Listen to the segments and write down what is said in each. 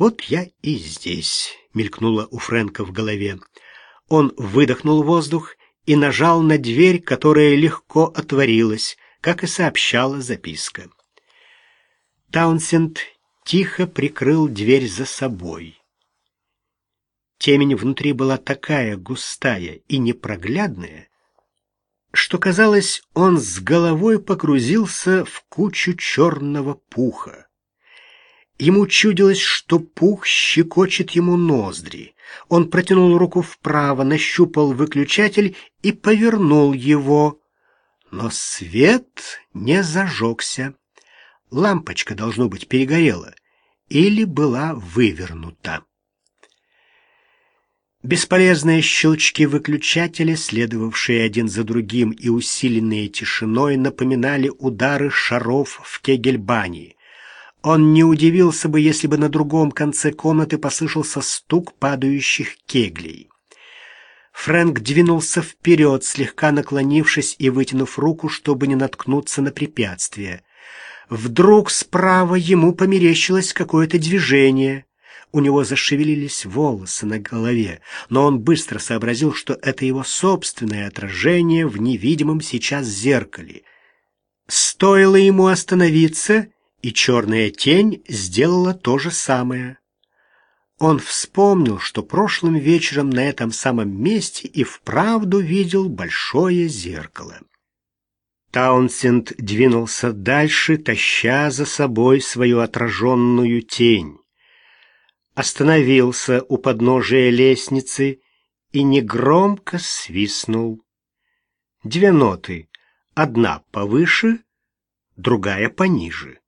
«Вот я и здесь», — мелькнуло у Фрэнка в голове. Он выдохнул воздух и нажал на дверь, которая легко отворилась, как и сообщала записка. Таунсенд тихо прикрыл дверь за собой. Темень внутри была такая густая и непроглядная, что, казалось, он с головой погрузился в кучу черного пуха. Ему чудилось, что пух щекочет ему ноздри. Он протянул руку вправо, нащупал выключатель и повернул его. Но свет не зажегся. Лампочка, должно быть, перегорела или была вывернута. Бесполезные щелчки выключателя, следовавшие один за другим и усиленные тишиной, напоминали удары шаров в кегельбане. Он не удивился бы, если бы на другом конце комнаты послышался стук падающих кеглей. Фрэнк двинулся вперед, слегка наклонившись и вытянув руку, чтобы не наткнуться на препятствие. Вдруг справа ему померещилось какое-то движение. У него зашевелились волосы на голове, но он быстро сообразил, что это его собственное отражение в невидимом сейчас зеркале. Стоило ему остановиться, и черная тень сделала то же самое. Он вспомнил, что прошлым вечером на этом самом месте и вправду видел большое зеркало. Таунсенд двинулся дальше, таща за собой свою отраженную тень остановился у подножия лестницы и негромко свистнул. Две ноты, одна повыше, другая пониже.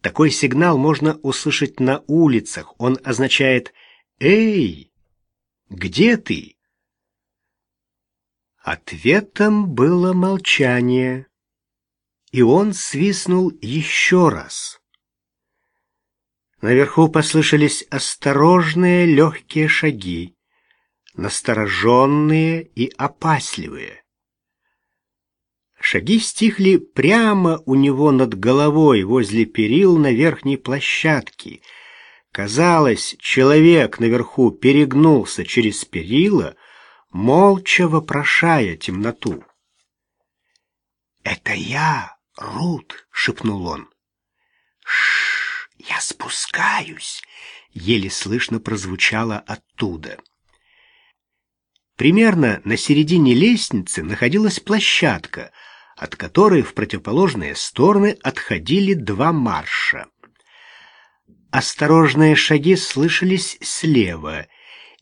Такой сигнал можно услышать на улицах. Он означает «Эй, где ты?» Ответом было молчание, и он свистнул еще раз. Наверху послышались осторожные легкие шаги, настороженные и опасливые. Шаги стихли прямо у него над головой, возле перил на верхней площадке. Казалось, человек наверху перегнулся через перила, молча вопрошая темноту. «Это я, Рут!» — шепнул он. «Ш «Я спускаюсь!» — еле слышно прозвучало оттуда. Примерно на середине лестницы находилась площадка, от которой в противоположные стороны отходили два марша. Осторожные шаги слышались слева,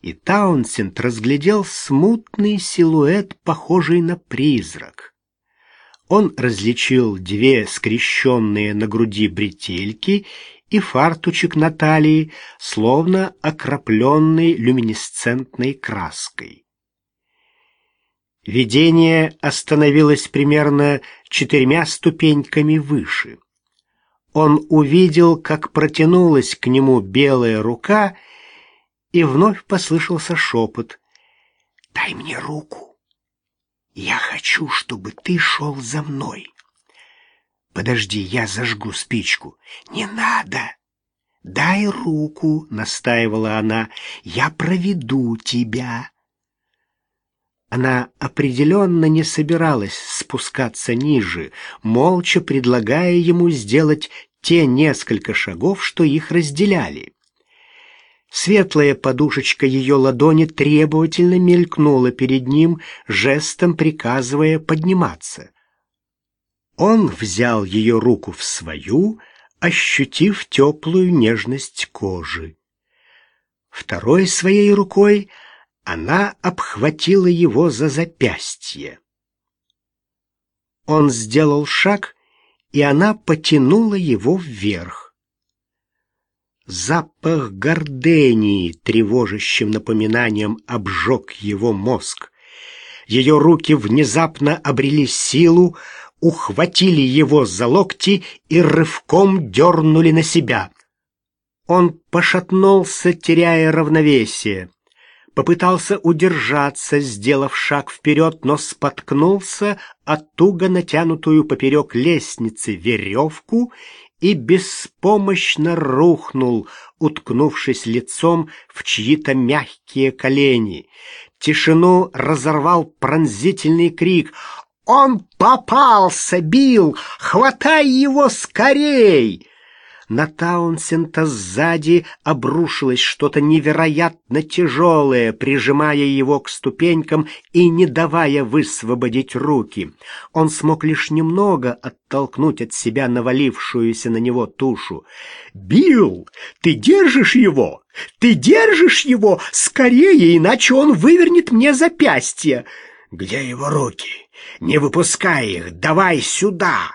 и Таунсенд разглядел смутный силуэт, похожий на призрак. Он различил две скрещенные на груди бретельки и фартучек на талии, словно окропленный люминесцентной краской. Видение остановилось примерно четырьмя ступеньками выше. Он увидел, как протянулась к нему белая рука, и вновь послышался шепот. «Дай мне руку. Я хочу, чтобы ты шел за мной». Подожди, я зажгу спичку. Не надо. Дай руку, настаивала она. Я проведу тебя. Она определенно не собиралась спускаться ниже, молча предлагая ему сделать те несколько шагов, что их разделяли. Светлая подушечка ее ладони требовательно мелькнула перед ним, жестом приказывая подниматься. Он взял ее руку в свою, ощутив теплую нежность кожи. Второй своей рукой она обхватила его за запястье. Он сделал шаг, и она потянула его вверх. Запах гордении, тревожащим напоминанием, обжег его мозг. Ее руки внезапно обрели силу, ухватили его за локти и рывком дернули на себя. Он пошатнулся, теряя равновесие. Попытался удержаться, сделав шаг вперед, но споткнулся о туго натянутую поперек лестницы веревку и беспомощно рухнул, уткнувшись лицом в чьи-то мягкие колени. Тишину разорвал пронзительный крик. «Он попался, Бил! Хватай его скорей!» На Таунсента сзади обрушилось что-то невероятно тяжелое, прижимая его к ступенькам и не давая высвободить руки. Он смог лишь немного оттолкнуть от себя навалившуюся на него тушу. «Билл, ты держишь его? Ты держишь его? Скорее, иначе он вывернет мне запястье!» «Где его руки? Не выпускай их! Давай сюда!»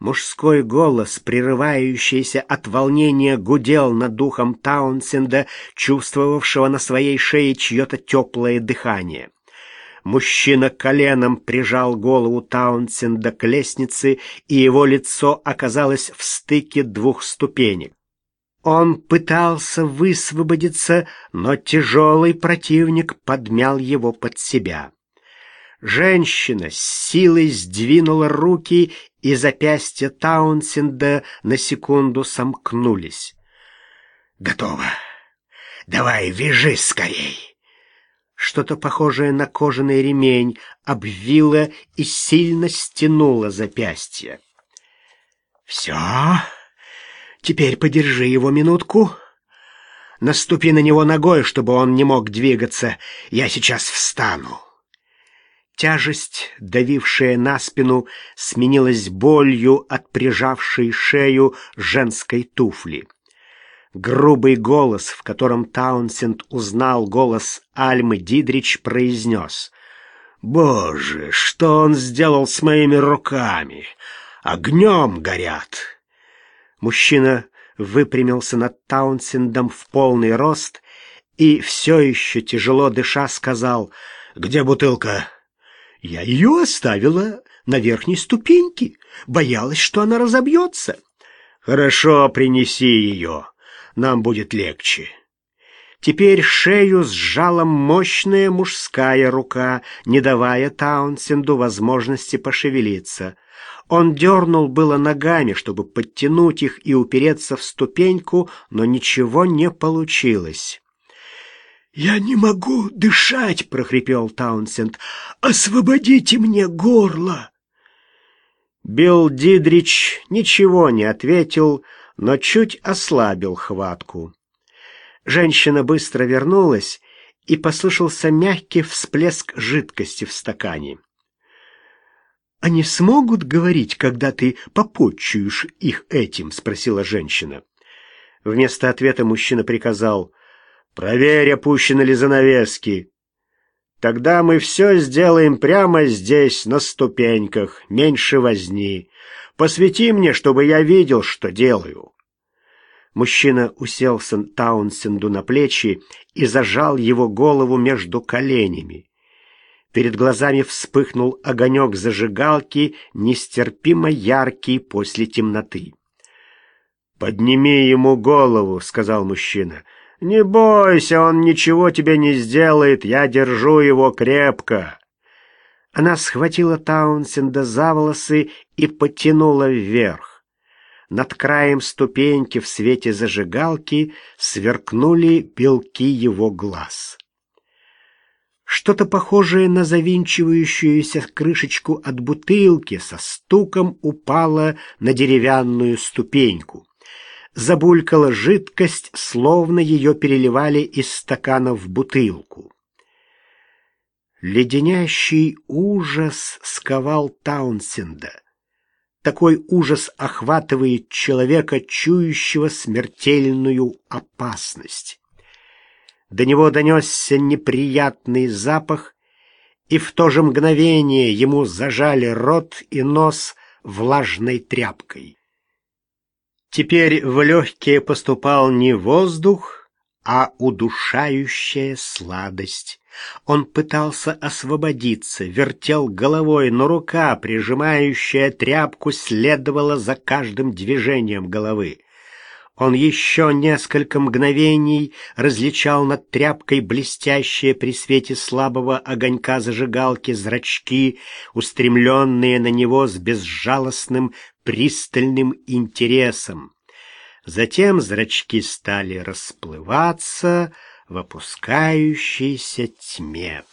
Мужской голос, прерывающийся от волнения, гудел над духом Таунсенда, чувствовавшего на своей шее чье-то теплое дыхание. Мужчина коленом прижал голову Таунсенда к лестнице, и его лицо оказалось в стыке двух ступенек. Он пытался высвободиться, но тяжелый противник подмял его под себя. Женщина с силой сдвинула руки, и запястья Таунсенда на секунду сомкнулись. «Готово! Давай, вяжись скорей!» Что-то похожее на кожаный ремень обвило и сильно стянуло запястье. «Все, теперь подержи его минутку. Наступи на него ногой, чтобы он не мог двигаться. Я сейчас встану». Тяжесть, давившая на спину, сменилась болью от прижавшей шею женской туфли. Грубый голос, в котором Таунсенд узнал голос Альмы Дидрич, произнес «Боже, что он сделал с моими руками? Огнем горят!» Мужчина выпрямился над Таунсендом в полный рост и, все еще тяжело дыша, сказал «Где бутылка?» Я ее оставила на верхней ступеньке, боялась, что она разобьется. Хорошо, принеси ее, нам будет легче. Теперь шею сжала мощная мужская рука, не давая Таунсенду возможности пошевелиться. Он дернул было ногами, чтобы подтянуть их и упереться в ступеньку, но ничего не получилось. «Я не могу дышать!» — прохрипел Таунсенд. «Освободите мне горло!» Билл Дидрич ничего не ответил, но чуть ослабил хватку. Женщина быстро вернулась, и послышался мягкий всплеск жидкости в стакане. «Они смогут говорить, когда ты попотчуешь их этим?» — спросила женщина. Вместо ответа мужчина приказал Проверь, опущены ли занавески. Тогда мы все сделаем прямо здесь, на ступеньках, меньше возни. Посвети мне, чтобы я видел, что делаю». Мужчина уселся Таунсенду на плечи и зажал его голову между коленями. Перед глазами вспыхнул огонек зажигалки, нестерпимо яркий после темноты. «Подними ему голову», — сказал мужчина, — «Не бойся, он ничего тебе не сделает, я держу его крепко». Она схватила Таунсенда за волосы и потянула вверх. Над краем ступеньки в свете зажигалки сверкнули белки его глаз. Что-то похожее на завинчивающуюся крышечку от бутылки со стуком упало на деревянную ступеньку забулькала жидкость, словно ее переливали из стакана в бутылку. Леденящий ужас сковал Таунсенда. Такой ужас охватывает человека, чующего смертельную опасность. До него донесся неприятный запах, и в то же мгновение ему зажали рот и нос влажной тряпкой. Теперь в легкие поступал не воздух, а удушающая сладость. Он пытался освободиться, вертел головой, но рука, прижимающая тряпку, следовала за каждым движением головы. Он еще несколько мгновений различал над тряпкой блестящие при свете слабого огонька зажигалки зрачки, устремленные на него с безжалостным пристальным интересом. Затем зрачки стали расплываться в опускающейся тьме.